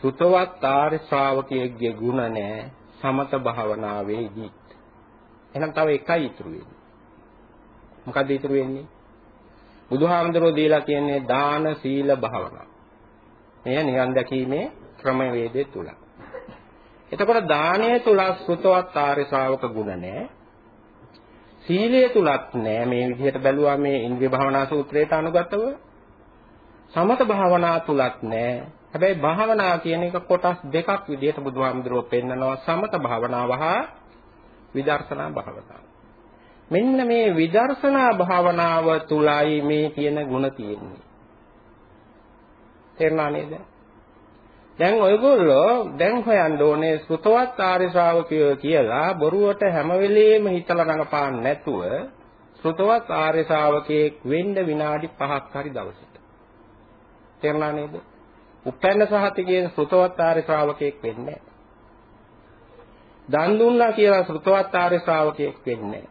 සුතවත් ආර්ය ශ්‍රාවකයෙක්ගේ ගුණ නැහැ සමත භාවනාවේදී. එහෙනම් තව එකයි ඉතුරු වෙන්නේ. මොකද්ද ඉතුරු වෙන්නේ? බුදුහාමුදුරෝ දීලා කියන්නේ දාන සීල භාවනා. මෙය නිවන් දැකීමේ ක්‍රමවේදය තුල. එතකොට දානය තුල සුතවත් ආර්ය ශ්‍රාවක ගුණ නැහැ. සීලය තුලත් නැහැ මේ විදිහට බැලුවා මේ ඉන්ද්‍රිය භාවනා සූත්‍රයට අනුගතව සමත භාවනා තුලත් නෑ. හැබැයි භාවනා කියන එක කොටස් දෙකක් විදිහට බුදුහාමුදුරුවෝ පෙන්නනවා සමත භාවනාව හා විදර්ශනා භාවනාව. මෙන්න මේ විදර්ශනා භාවනාව තුලයි මේ කියන ಗುಣ තියෙන්නේ. තේරුණා නේද? දැන් ඔයගොල්ලෝ දැන් හොයන්න ඕනේ සුතවත් ආර්ය ශ්‍රාවකයෝ කියලා බොරුවට හැම වෙලෙම හිතලා රඟපාන්න නැතුව සුතවත් ආර්ය ශ්‍රාවකයෙක් වෙන්න විනාඩි 5ක් හරි දවසේ තේරුණා නේද? උපැන්න සහතිකයේ සෘතවත් ආර්ය ශ්‍රාවකයෙක් වෙන්නේ දන් දුන්නා කියලා සෘතවත් ආර්ය ශ්‍රාවකයෙක් වෙන්නේ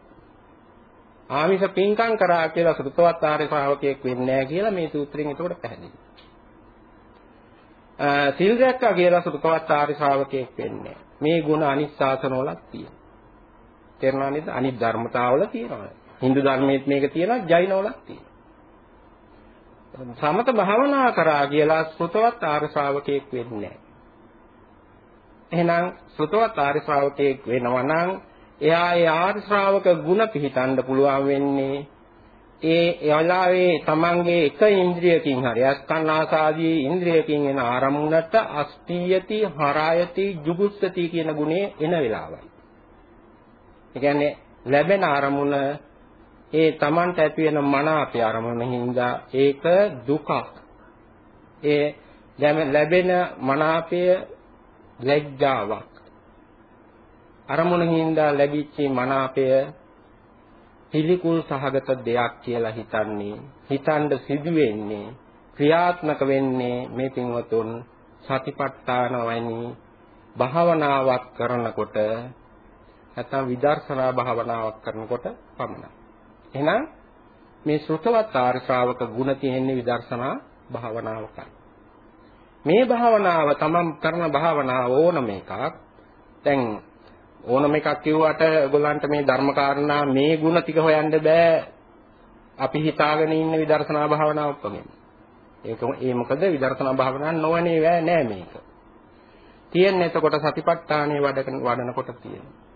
ආමිෂ පින්කම් කරා කියලා සෘතවත් ආර්ය ශ්‍රාවකයෙක් වෙන්නේ නැහැ කියලා මේ සූත්‍රයෙන් එතකොට පැහැදිලි. සිල් රැක්කා කියලා සෘතවත් ආර්ය ශ්‍රාවකයෙක් වෙන්නේ මේ ಗುಣ අනිත් ශාසනවලත් තියෙනවා. තේරුණා නේද? අනිත් ධර්මතාවල තියෙනවා. Hindu ධර්මයේත් මේක තියෙනවා, ජෛනවලත් තියෙනවා. සමත භාවනා කරා කියලා සෘතවත් ආර්ය ශ්‍රාවකයෙක් වෙන්නේ නැහැ. එහෙනම් සෘතවත් ආර්ය ශ්‍රාවකයෙක් වෙනවා නම් එයා ඒ ආර්ය ශ්‍රාවක ගුණ පිහිටන්න පුළුවන් වෙන්නේ ඒ යලාවේ තමන්ගේ එක ඉන්ද්‍රියකින් හරි අස්කන් ආසාදී ඉන්ද්‍රියකින් එන ආරමුණට අස්තියති හරායති ජුගුස්සති කියන ගුණේ එන වෙලාවයි. ඒ කියන්නේ ලැබෙන ආරමුණ ඒ තමන්ට ඇති වෙන මන අපේ අරමුණ හින්දා ඒක දුකක්. ඒ ලැබෙන මනාපය ලැජ්ජාවක්. අරමුණ හින්දා ලැබිච්ච මනාපය පිළිකුල් සහගත දෙයක් කියලා හිතන්නේ හිතන්න සිදු වෙන්නේ ක්‍රියාත්මක වෙන්නේ මේ පින්වතුන් සතිපට්ඨාන වැනි භාවනාවක් කරනකොට නැත්නම් විදර්ශනා භාවනාවක් කරනකොට පමණයි. එහෙනම් මේ ශ්‍රුතවත් ආර්ය ශ්‍රාවක ගුණ තියෙන්නේ විදර්ශනා භාවනාවකයි. මේ භාවනාව තමන් කරන භාවනාව ඕනම එකක්. දැන් ඕනම එකක් කිව්වට ඔයගොල්ලන්ට මේ ධර්ම කාරණා මේ ಗುಣ ටික හොයන්න බෑ. අපි හිතාගෙන ඉන්න විදර්ශනා භාවනාවක් වගේ. ඒක ඒ මොකද විදර්ශනා භාවනාවක් නොවනේ නෑ මේක. තියෙන්නේ එතකොට සතිපට්ඨානයේ වඩනකොට තියෙනවා.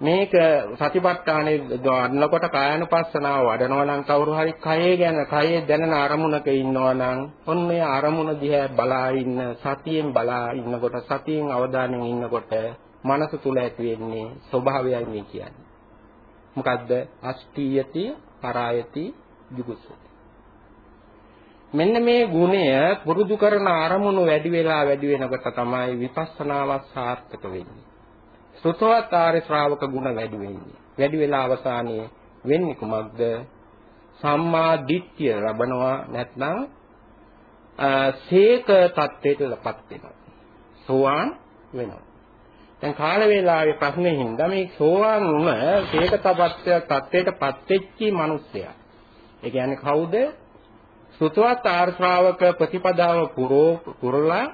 මේක සතිපට්ඨානේ වඩනකොට කායනුපස්සනාව වඩනවා නම් කවුරු හරි කයේ ගැන කයේ දැනෙන අරමුණක ඉන්නවා නම් ඔන්න ඒ අරමුණ දිහා බලා ඉන්න සතියෙන් බලා ඉන්නකොට සතියෙන් අවධානයෙන් ඉන්නකොට මනස තුල ඇති වෙන්නේ ස්වභාවයයි මේ කියන්නේ. මොකද්ද? අෂ්ටීයති පරායති ජුගුසති. මෙන්න මේ ගුණය පුරුදු කරන අරමුණු වැඩි වෙලා වැඩි වෙනකොට තමයි විපස්සනාව සාර්ථක වෙන්නේ. සෘතවත් ආර්ය ශ්‍රාවක ගුණ වැඩි වෙන්නේ. වැඩි වෙලා අවසානයේ වෙන්නේ කුමක්ද? සම්මා දිට්ඨිය ලබනවා නැත්නම් සීක தත්ත්වයටපත් වෙනවා. සෝවාන් වෙනවා. දැන් කාල වේලාවේ ප්‍රශ්නේ හින්දා මේ සෝවාන් වුණ සීක තත්ත්වයටපත් වෙච්ච මිනිස්සයා. ඒ කියන්නේ කවුද? සෘතවත් ආර්ය ශ්‍රාවක ප්‍රතිපදාව පුරෝ පුරලා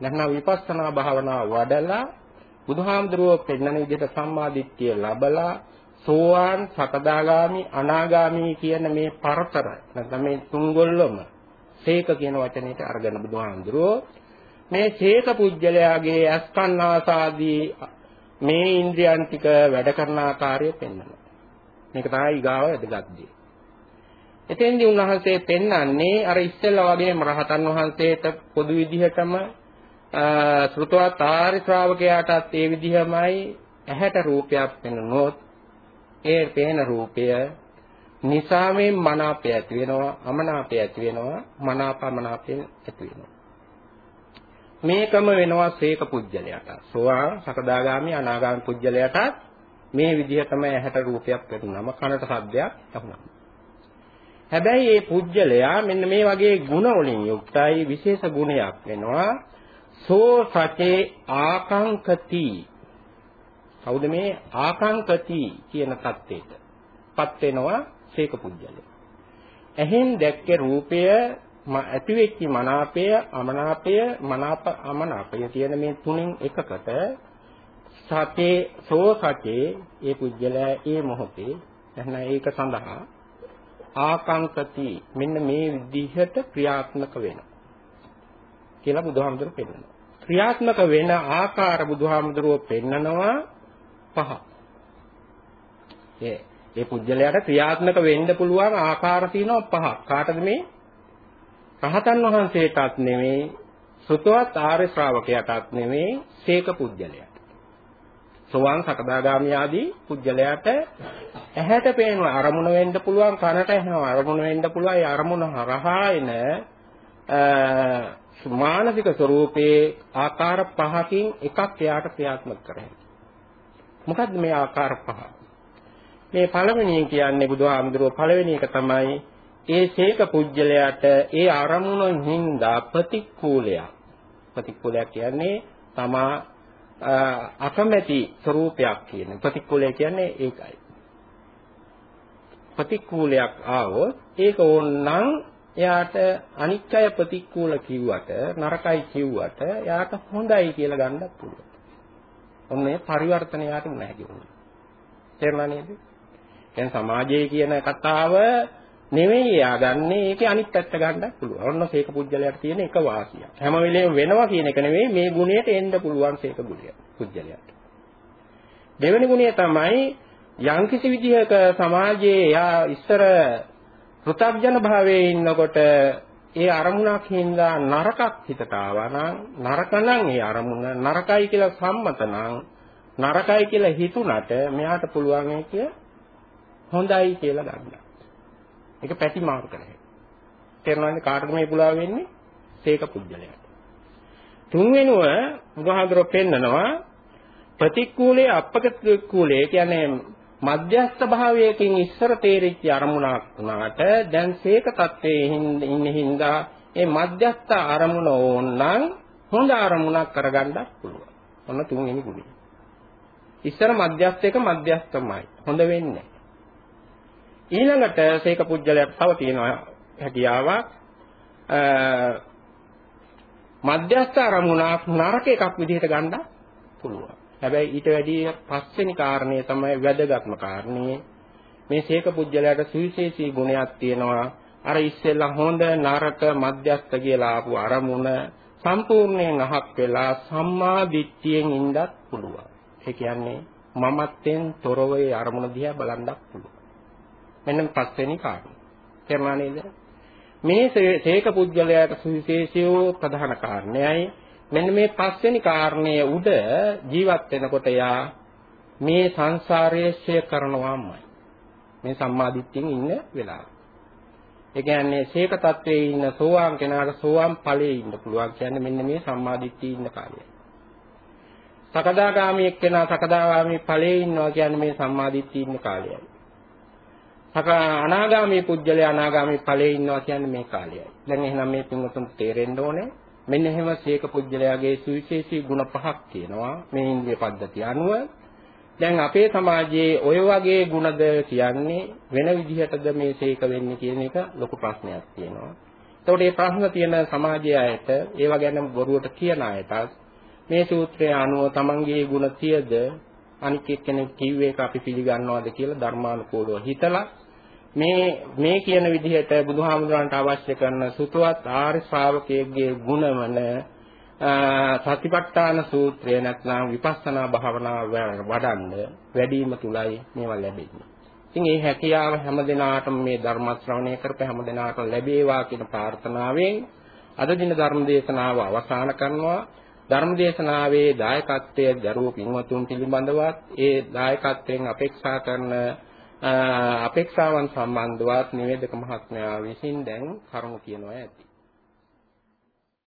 නැත්නම් විපස්සනා භාවනාව වඩලා බුදුහාමුදුරුවෝ පෙන්වන විදිහට සම්මාදිට්ඨිය ලබලා සෝවාන් සකදාගාමි අනාගාමි කියන මේ පරතර නැත්නම් මේ තුන්ගොල්ලම සේක කියන වචනයට අරගෙන බුදුහාමුදුරුවෝ මේ සේක පුජ්‍යලයාගේ අස්කන්නාසාදී මේ ඉන්ද්‍රියන් ටික වැඩ කරන ආකාරය පෙන්වනවා. මේක තමයි ඊගාව වැදගත් දේ. එතෙන්දී උන්වහන්සේ පෙන්වන්නේ අර ඉස්සෙල්ලා වගේම රහතන් වහන්සේට පොදු විදිහටම ශ්‍රුතවත් ආර්ය ශ්‍රාවකයාටත් ඒ විදිහමයි ඇහැට රූපයක් පෙනුනොත් ඒ පේන රූපය නිසාවෙන් මනාපය ඇති වෙනවා අමනාපය ඇති වෙනවා මනාපමනාපය ඇති වෙනවා. මේකම වෙනවා සීක පුජ්‍යලයට. සෝවාන් සකදාගාමි අනාගාමි පුජ්‍යලයටත් මේ විදිහටම ඇහැට රූපයක් පෙනුනම කනට ශබ්දයක් ඇහුනම. හැබැයි මේ පුජ්‍යලයා මෙන්න මේ වගේ ಗುಣ වලින් යුක්තයි විශේෂ ගුණයක් වෙනවා. සෝ සචේ ආකංකති. කවුද මේ ආකංකති කියන தත්ත්වයටපත් වෙනවා සීක පුජ්‍යලේ එහෙන් දැක්කේ රූපය ඇති වෙච්ච මනාපය අමනාපය මනාප අමනාපය කියන මේ තුනෙන් එකකට සතේ සෝ සතේ ඒ පුජ්‍යලයා ඒ මොහොතේ එහෙනම් ඒක සඳහා ආකංකති මෙන්න මේ විදිහට ක්‍රියාත්මක වෙනවා. කියලා බුදුහාමුදුරු පෙන්නනවා ක්‍රියාත්මක වෙන ආකාර බුදුහාමුදුරුවෝ පෙන්නනවා පහ. ඒ ඒ පුජ්‍යලයට ක්‍රියාත්මක වෙන්න පුළුවන් ආකාර තියෙනවා පහ. කාටද මේ? රහතන් වහන්සේටත් නෙමෙයි, සුතවත් ආර්ය ශ්‍රාවකයාටත් නෙමෙයි, සීක පුජ්‍යලයට. සෝවාන් සකදාගාමි ආදී පුජ්‍යලයට ඇහැට පේන අරමුණ වෙන්න පුළුවන් කනට ඇහෙනවා අරමුණ වෙන්න පුළුවන් ඒ අරමුණ හරහා එන මානසික ස්වરૂපයේ ආකාර පහකින් එකක් එයාට ක්‍රියාත්මක කරන්නේ. මොකද්ද මේ ආකාර පහ? මේ පළවෙනි කියන්නේ බුදුහාමුදුරුව පළවෙනි එක තමයි ඒ ශේක පුජ්‍යලයට ඒ අරමුණෙන් හින්දා ප්‍රතිකූලයක්. ප්‍රතිකූලයක් කියන්නේ තමා අකමැති ස්වરૂපයක් කියන ප්‍රතිකූලය කියන්නේ ඒකයි. ප්‍රතිකූලයක් ආවොත් ඒක ඕනනම් එයාට අනිත්‍යය ප්‍රතිකූල කිව්වට නරකයි කිව්වට එයාට හොඳයි කියලා ගන්නත් පුළුවන්. ඔන්න ඒ පරිවර්තනය යාට උන හැකි වුණා. තේරුණා නේද? දැන් සමාජයේ කියන කතාව නෙවෙයි එයා ගන්නෙ ඒකේ අනිත් පැත්ත ගන්නත් පුළුවන්. ඔන්න සීක පුජ්‍යලයට තියෙන එක වාසියක්. හැම වෙලේම වෙනවා කියන එක නෙවෙයි මේ ගුණයට එන්න පුළුවන් සීක පුජ්‍යලයට. දෙවෙනි ගුණය තමයි යම්කිසි විදිහක සමාජයේ එයා ඉස්සර පෘථග්ජන භාවයේ ඉන්නකොට ඒ අරමුණක් හින්දා නරකක් හිතට ආවා නම් නරක නම් ඒ අරමුණ නරකයි කියලා සම්මත නම් නරකයි කියලා හිතුණට මෙයාට පුළුවන් ඒක හොඳයි කියලා ගන්න. ඒක පැති මාරු කරන්නේ. තේරෙනවද කාටද මේ පුලාව වෙන්නේ? සීක පුජ්‍යලයට. තුන්වෙනුව බුදුහාඳුරෝ පෙන්නනවා ප්‍රතිකූලයේ අපකූලයේ කියන්නේ මධ්‍යස්ථ භාවයකින් ඉස්සර තේරිච්ච අරමුණක් වුණාට දැන් සීක තත්වයේ ඉන්න හින්දා ඒ මධ්‍යස්ථ අරමුණ ඕනනම් හොඳ අරමුණක් කරගන්නත් පුළුවන්. ඔන්න තුන්වෙනි ගුණය. ඉස්සර මධ්‍යස්ථ එක මධ්‍යස්ථමයි. හොඳ වෙන්නේ ඊළඟට සීක පුජ්‍යලයක් තව තියෙනවා හැකියාවක් මධ්‍යස්ථ අරමුණක් නරක එකක් විදිහට ගන්න පුළුවන්. හැබැයි ඊට වැඩිය පස්වෙනි කාරණය තමයි වැදගත්ම කාරණේ. මේ සීක පුජ්‍යලයට සුවිශේෂී ගුණයක් තියෙනවා. අර ඉස්සෙල්ලා හොඳ නරක මධ්‍යස්ථ කියලා ආපු අරමුණ සම්පූර්ණයෙන් අහක් වෙලා සම්මා දිට්ඨියෙන් ඉඳත් පුළුවන්. ඒ කියන්නේ මමත්වෙන් තොරව ඒ අරමුණ දිහා බලන්නත් පුළුවන්. මෙන්න පස්වෙනි කාරණය. තේරුණා නේද? මේ සීක පුජ්‍යලයට සුවිශේෂී ප්‍රධාන කාරණයයි මෙන්න මේ පස්වෙනි කාරණය උඩ ජීවත් වෙනකොට යා මේ සංසාරයේ ශය කරනවාමයි. මේ සම්මාදිට්ඨියෙන් ඉන්න වෙලාව. ඒ කියන්නේ ශේක තත්වයේ ඉන්න සෝවාන් කෙනාට සෝවාන් ඵලයේ ඉන්න පුළුවන් කියන්නේ මෙන්න මේ සම්මාදිට්ඨිය ඉන්න කාලයයි. සකදාගාමී එක්කෙනා සකදාගාමී ඵලයේ ඉන්නවා කියන්නේ මේ සම්මාදිට්ඨිය ඉන්න කාලයයි. සක අනාගාමී පුජ්‍යලයා අනාගාමී ඵලයේ ඉන්නවා කියන්නේ මේ කාලයයි. දැන් එහෙනම් මේ තුන්තුන් තේරෙන්න ඕනේ මෙන්න එහෙම සීක පුජ්‍යලයාගේ සුවිශේෂී ගුණ පහක් තියෙනවා මේ ඉන්ද්‍රිය පද්ධතිය අනුව දැන් අපේ සමාජයේ ඔය වගේ ගුණද කියන්නේ වෙන විදිහටද මේ සීක වෙන්නේ කියන එක ලොකු ප්‍රශ්නයක් තියෙනවා. එතකොට මේ ප්‍රශ්න තියෙන සමාජයේ අයට ඒවා ගැන බොරුවට කියන අයටත් මේ සූත්‍රය අනුව තමන්ගේ ගුණ තියද අනික් එක්කෙනෙක් කිව්වේ එක අපි පිළිගන්නවද කියලා ධර්මානුකූලව හිතලා මේ මේ කියන විදිහට බුදුහාමුදුරන්ට අවශ්‍ය කරන සුතවත් ආර්ය ශ්‍රාවකයෙක්ගේ ගුණවන සතිපට්ඨාන සූත්‍රය නැත්නම් විපස්සනා භාවනාව වඩන්න වැඩිම තුලයි මේවා ලැබෙන්නේ. ඉතින් මේ හැකියාව හැමදෙනාටම මේ ධර්ම ශ්‍රවණය කරප හැමදෙනාටම ලැබේවා කියන ප්‍රාර්ථනාවෙන් අද දින ධර්ම දේශනාව අවසන් කරනවා. ධර්ම දේශනාවේ දායකත්වයේ දරුවෝ පින්වතුන් පිළිබඳවත් ඒ දායකත්වයෙන් අපේක්ෂා කරන අපේක්ෂාවන් සම්බන්ධවත් නිවේදක මහත්මයා විසින් දැන් කරුණු කියනවා ඇති.